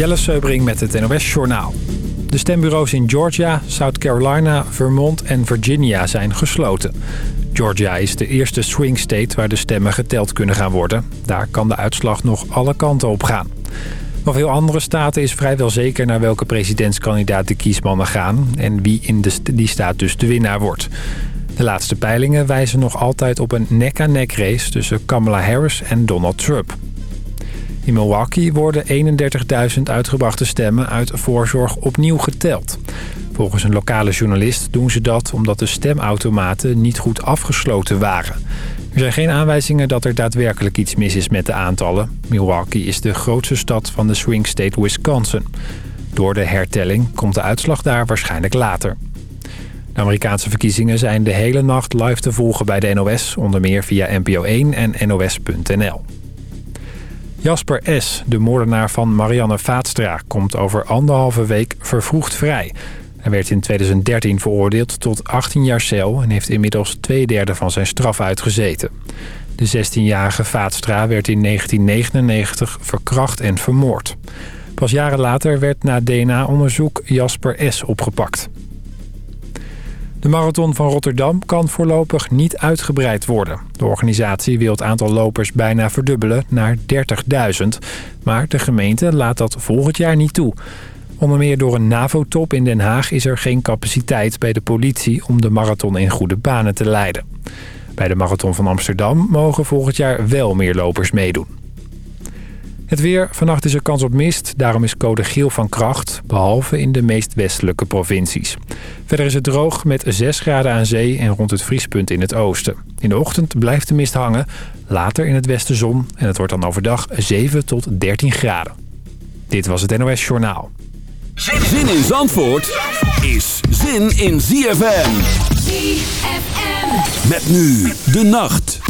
Jelle Seubring met het NOS Journaal. De stembureaus in Georgia, South Carolina, Vermont en Virginia zijn gesloten. Georgia is de eerste swing state waar de stemmen geteld kunnen gaan worden. Daar kan de uitslag nog alle kanten op gaan. Nog veel andere staten is vrijwel zeker naar welke presidentskandidaat de kiesmannen gaan... en wie in die staat dus de winnaar wordt. De laatste peilingen wijzen nog altijd op een nek-aan-nek race tussen Kamala Harris en Donald Trump. In Milwaukee worden 31.000 uitgebrachte stemmen uit voorzorg opnieuw geteld. Volgens een lokale journalist doen ze dat omdat de stemautomaten niet goed afgesloten waren. Er zijn geen aanwijzingen dat er daadwerkelijk iets mis is met de aantallen. Milwaukee is de grootste stad van de swing state Wisconsin. Door de hertelling komt de uitslag daar waarschijnlijk later. De Amerikaanse verkiezingen zijn de hele nacht live te volgen bij de NOS... onder meer via NPO 1 en NOS.nl. Jasper S., de moordenaar van Marianne Vaatstra... komt over anderhalve week vervroegd vrij. Hij werd in 2013 veroordeeld tot 18 jaar cel... en heeft inmiddels twee derde van zijn straf uitgezeten. De 16-jarige Vaatstra werd in 1999 verkracht en vermoord. Pas jaren later werd na DNA-onderzoek Jasper S. opgepakt. De marathon van Rotterdam kan voorlopig niet uitgebreid worden. De organisatie wil het aantal lopers bijna verdubbelen naar 30.000. Maar de gemeente laat dat volgend jaar niet toe. Onder meer door een NAVO-top in Den Haag is er geen capaciteit bij de politie... om de marathon in goede banen te leiden. Bij de marathon van Amsterdam mogen volgend jaar wel meer lopers meedoen. Het weer. Vannacht is er kans op mist. Daarom is code geel van kracht. Behalve in de meest westelijke provincies. Verder is het droog met 6 graden aan zee en rond het vriespunt in het oosten. In de ochtend blijft de mist hangen. Later in het westen zon. En het wordt dan overdag 7 tot 13 graden. Dit was het NOS Journaal. Zin in Zandvoort is zin in ZFM. ZFM. Met nu de nacht.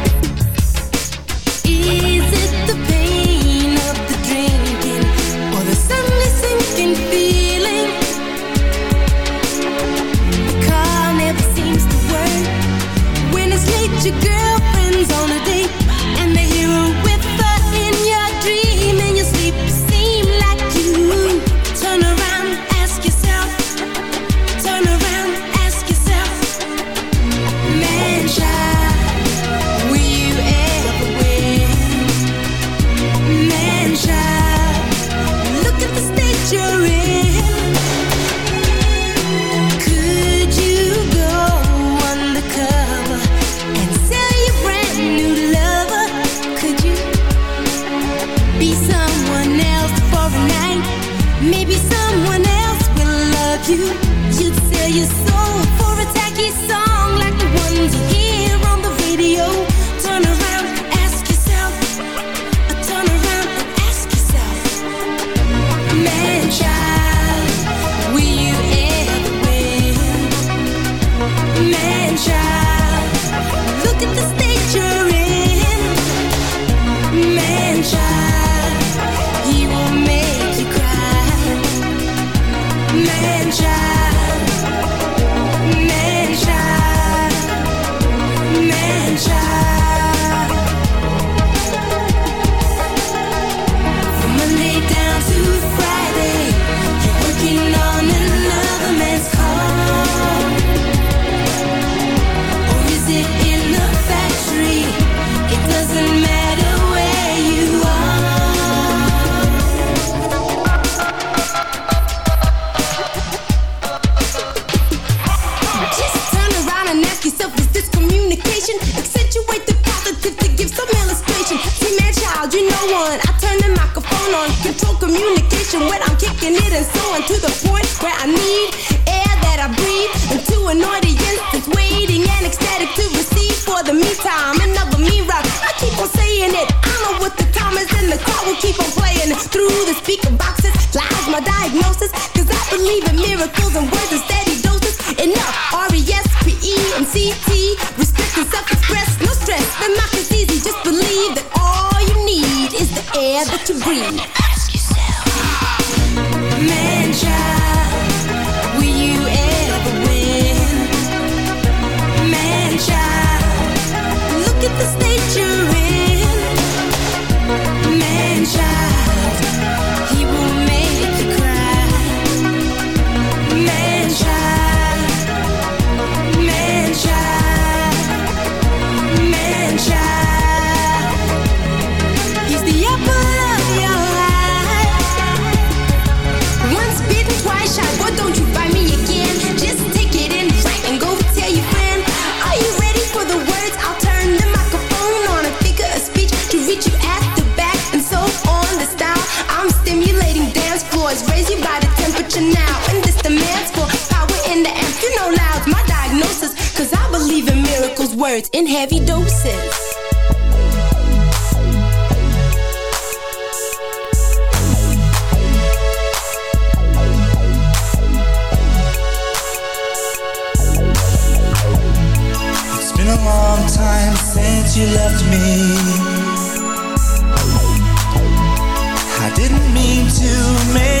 Miracles, in heavy doses. It's been a long time since you left me. I didn't mean to make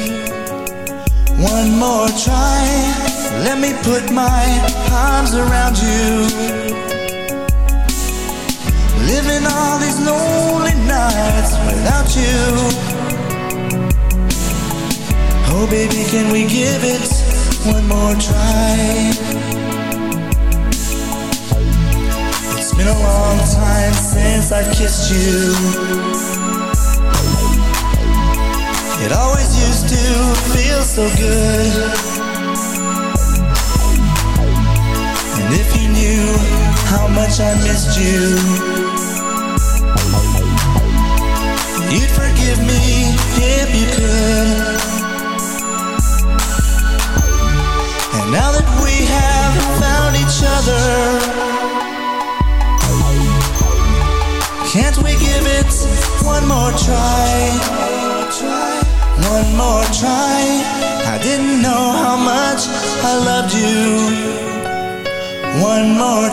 One more try. Let me put my arms around you. Living all these lonely nights without you. Oh, baby, can we give it one more try? It's been a long time since I've kissed you. It always used to feel so good. And if you knew how much I missed you,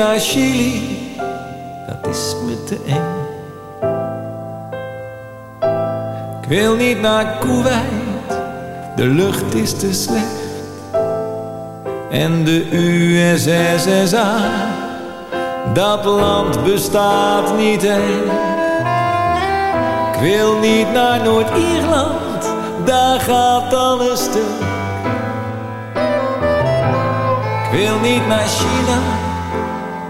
Naar Chili, dat is me te eng. Ik wil niet naar Kuwait, de lucht is te slecht. En de USSSA, dat land bestaat niet echt. Ik wil niet naar Noord-Ierland, daar gaat alles stuk. Ik wil niet naar China,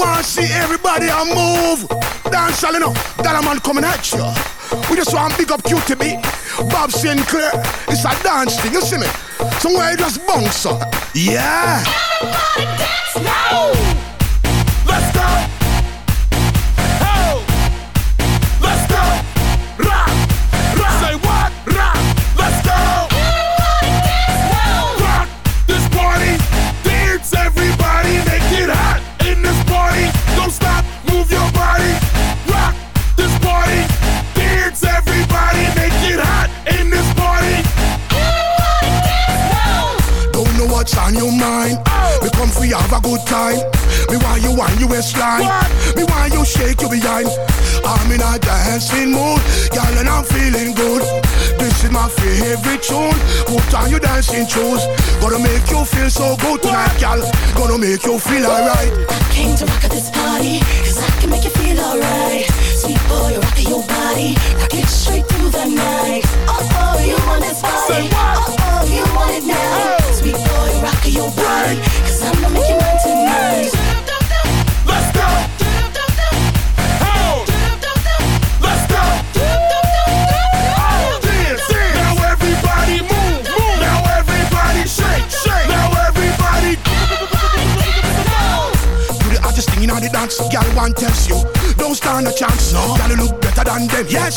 Want see everybody a move. Dance all enough. A man coming at you. We just want big up QTB. Bob Sinclar. It's a dance thing, you see me? Somewhere you just bounce up. Yeah. Let's You have a good time. Me want you want you waistline. Me want you shake your behind. I'm in a dancing mood, girl, and I'm feeling good. This is my favorite tune. Put on your dancing shoes. Gonna make you feel so good tonight, girl. Gonna make you feel alright. I Came to rock at this party, cause I can make you feel alright. Sweet boy, rock your body, rock it straight through the night. Oh, oh, you want this body? What? Oh, oh, you want it now? Sweet boy, rock your body, Oh. Oh, dance, dance. Now everybody move, move. Now everybody shake, shake. Now everybody. You the hottest thing in all the dance, girl. One tells you, don't stand a chance. No, you look better than them. Yes,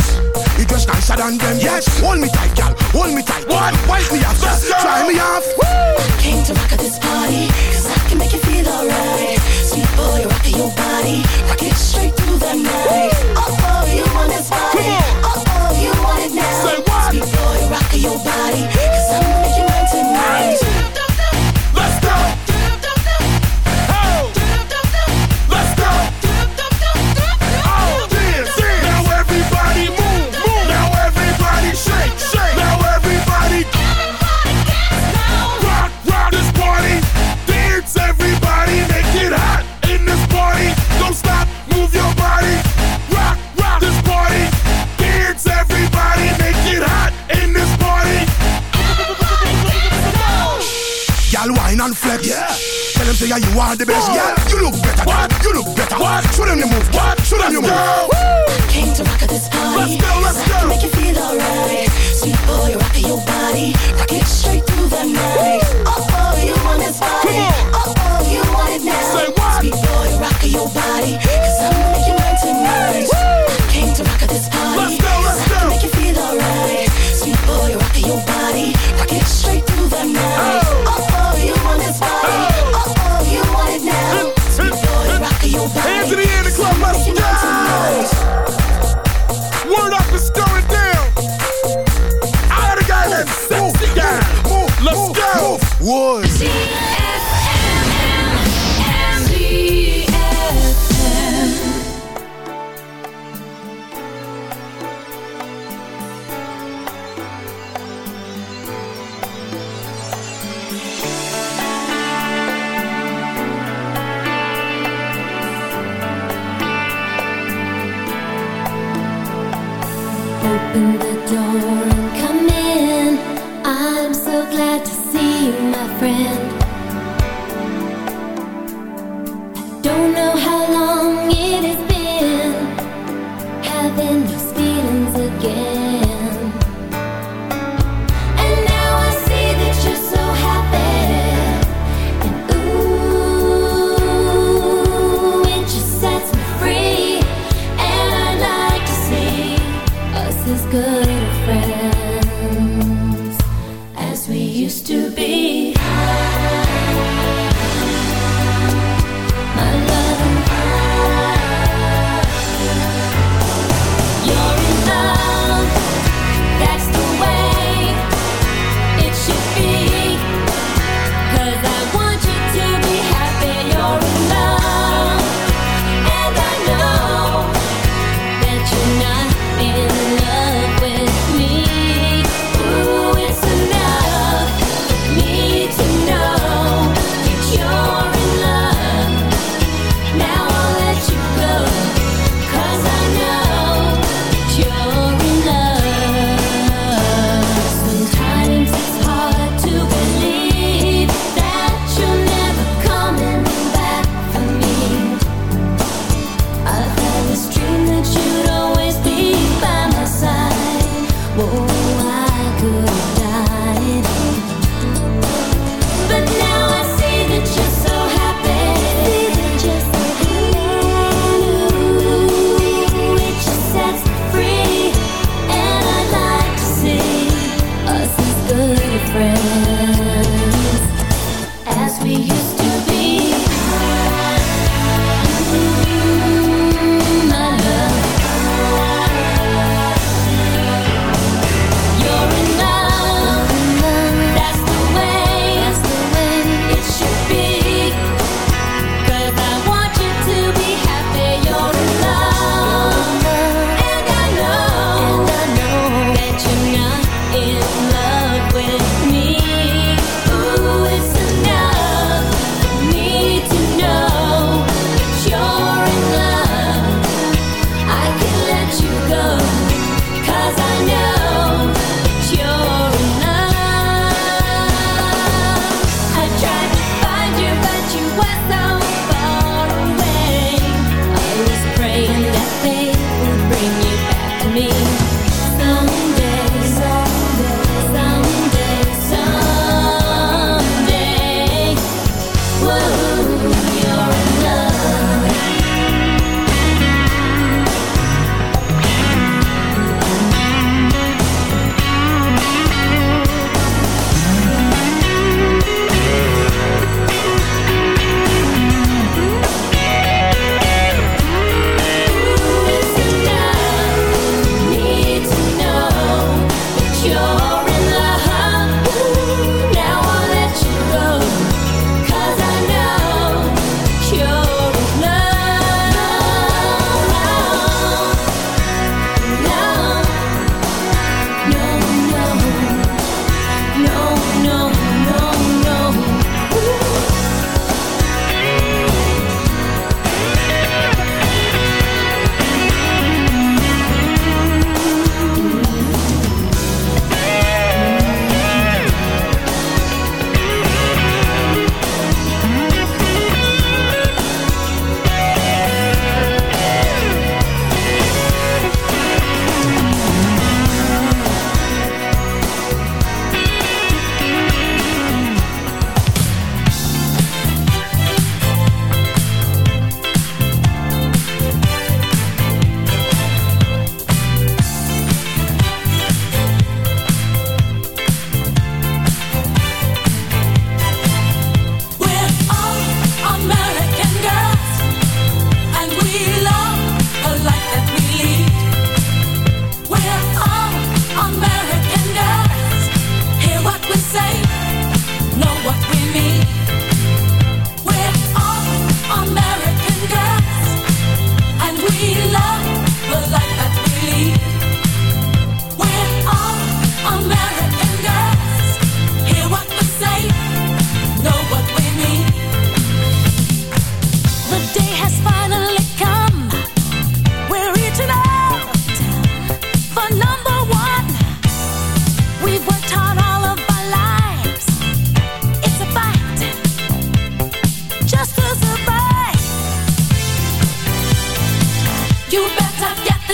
you dress nicer than them. Yes, hold me tight, girl. Hold me tight. What? Wipe me off, Let's try me off. Woo. Came to rock at this party, cause I can make you feel alright. Sweet boy, rock your body, rock it straight through the night. Oh, oh, you want this body? Oh, oh, you want it now? Say what? Sweet boy, rock your body, cause I'm say yeah, you are the best. Yeah. You look better. What? You look better. What? Show them you move. What? Show them you move. Came to rock at this party, Let's go, let's cause I can go. make you feel alright. Sweet boy, rock your body, rock it straight through the night. Oh, oh, you want this body? Come on. Oh, oh, you want it now? Say what? Sweet boy, rock your body, cause I'm gonna make you mine tonight. Came to rock at this party, Let's go, let's cause I can go. make you feel alright. Sweet boy, rock your body, go.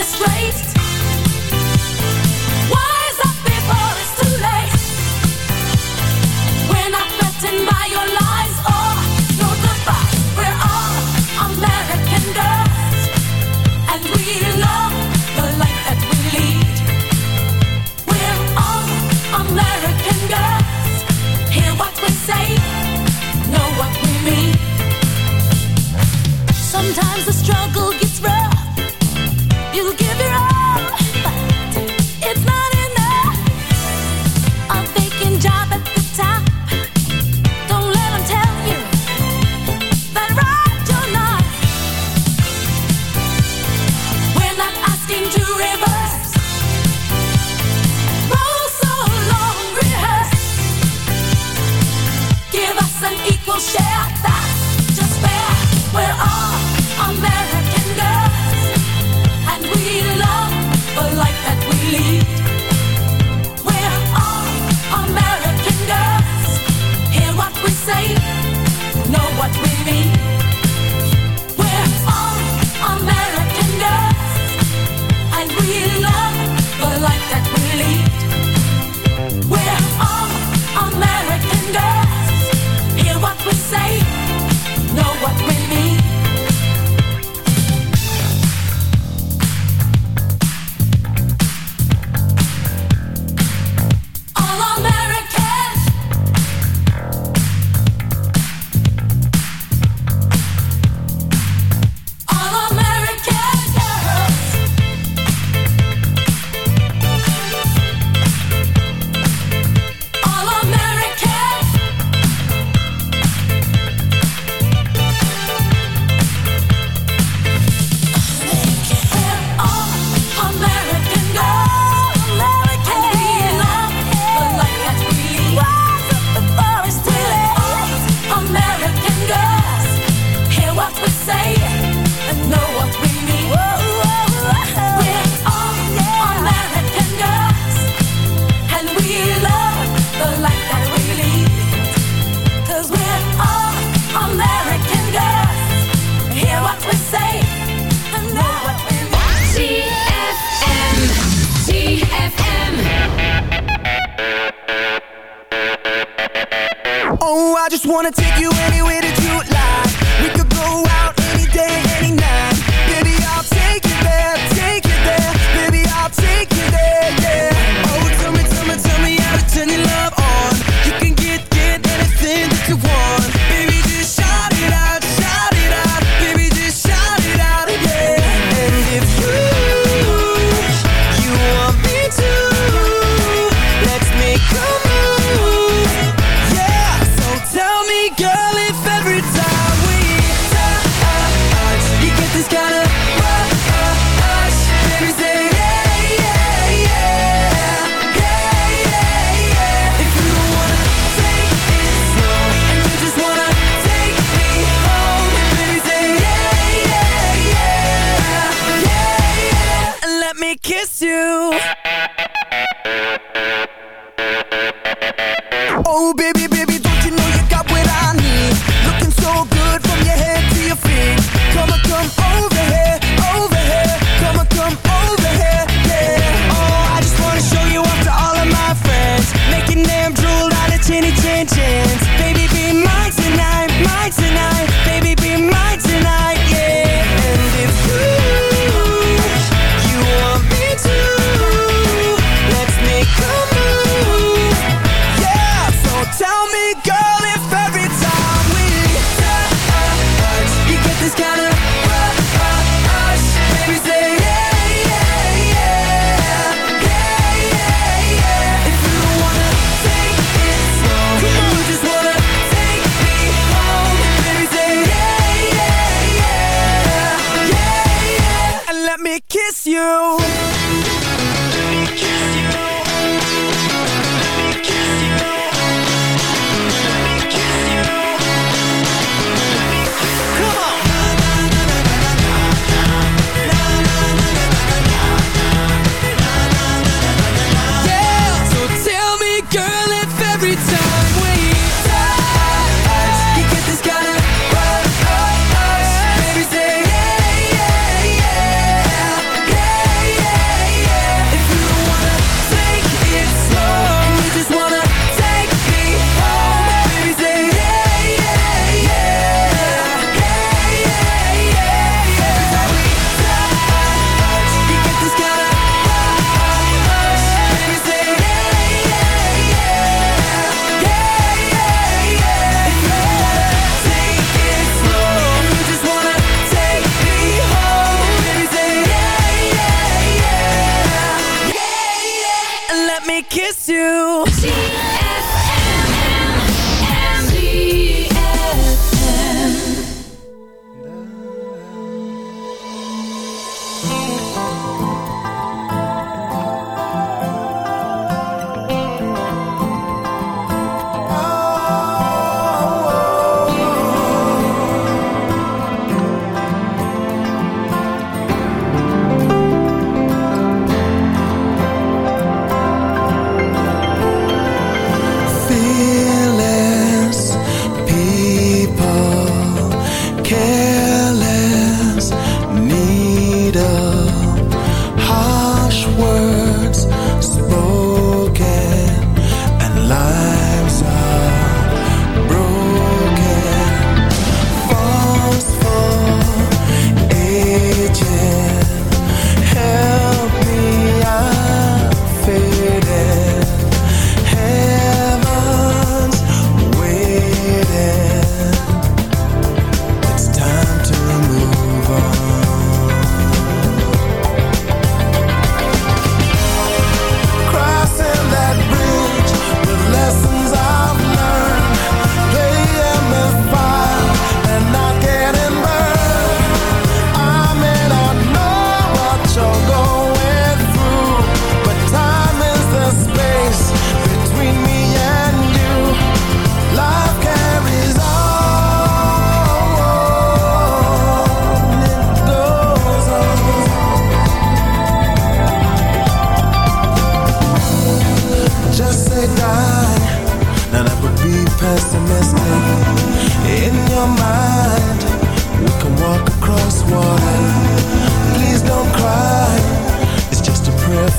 This.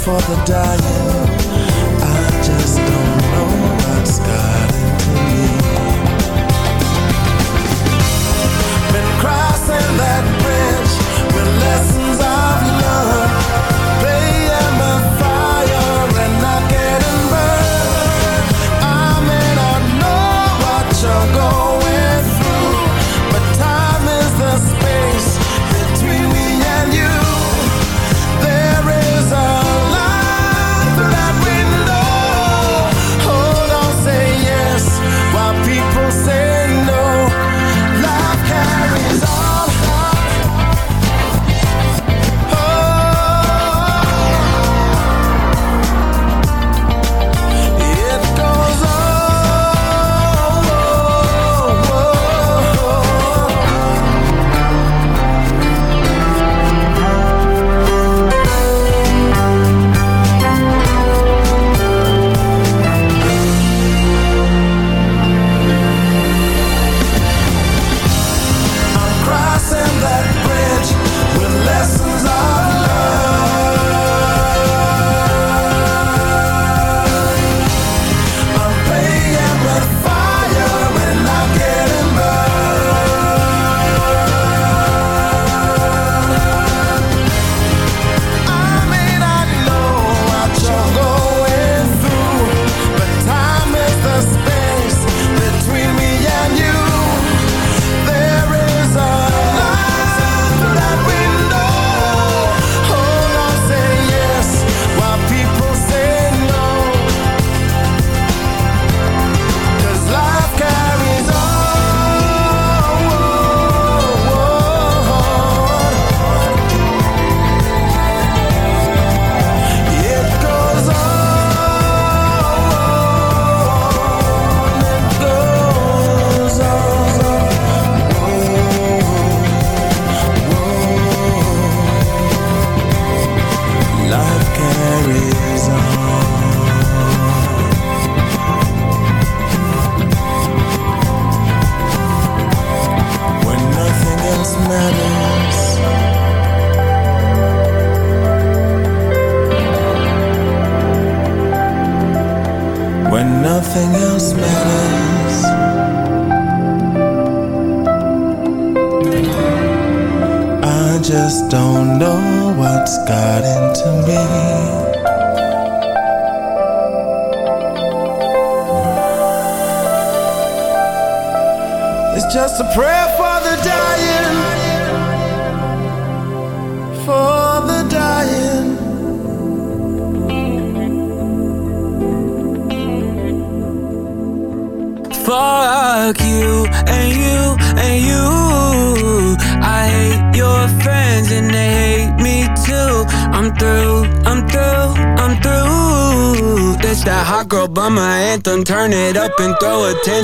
For the dying. I just don't know what's got into me. Been crossing that bridge with lessons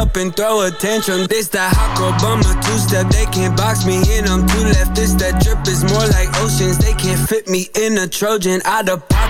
Up and throw attention. This that hot girl bummer two step. They can't box me in. I'm two left. This that drip is more like oceans. They can't fit me in a Trojan. Out of pocket,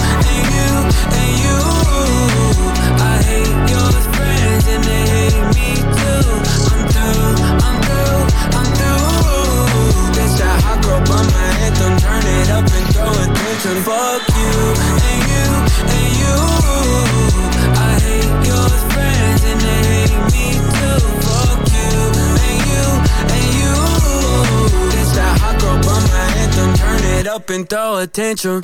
it up and throw attention.